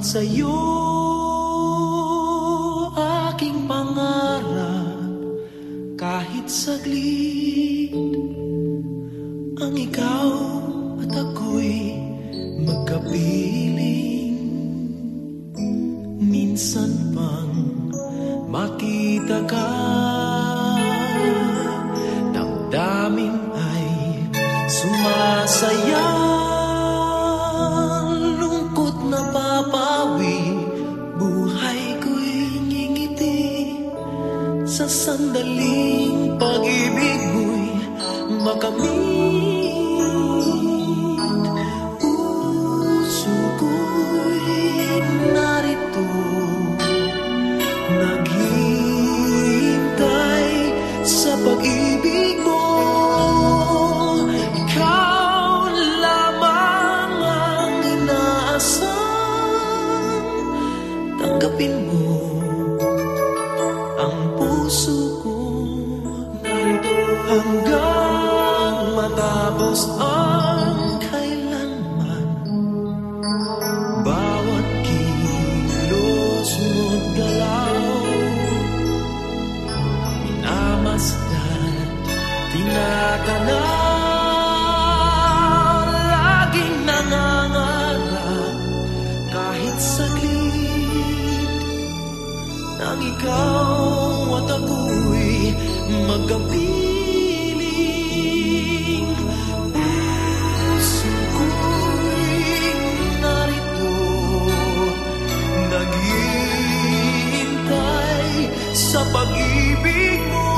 sa'yo aking pangarap. Kahit saglit ang ikaw at ako'y magkapiling. Minsan pang makita ka damdamin ay sumasaya sandaling pag-ibig mo'y makamit. Puso ko'y narito Naghihintay sa pag-ibig mo. Ikaw lamang ang inaasam Tanggapin mo puso hanggang matapos ang kailanman bawat kilos mo't galaw minamasdan tinatanaw laging nangangarap kahit saglit nang ikaw at ako'y magkapiling sa pag-ibig mo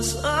hanggang matapos ang kailanman.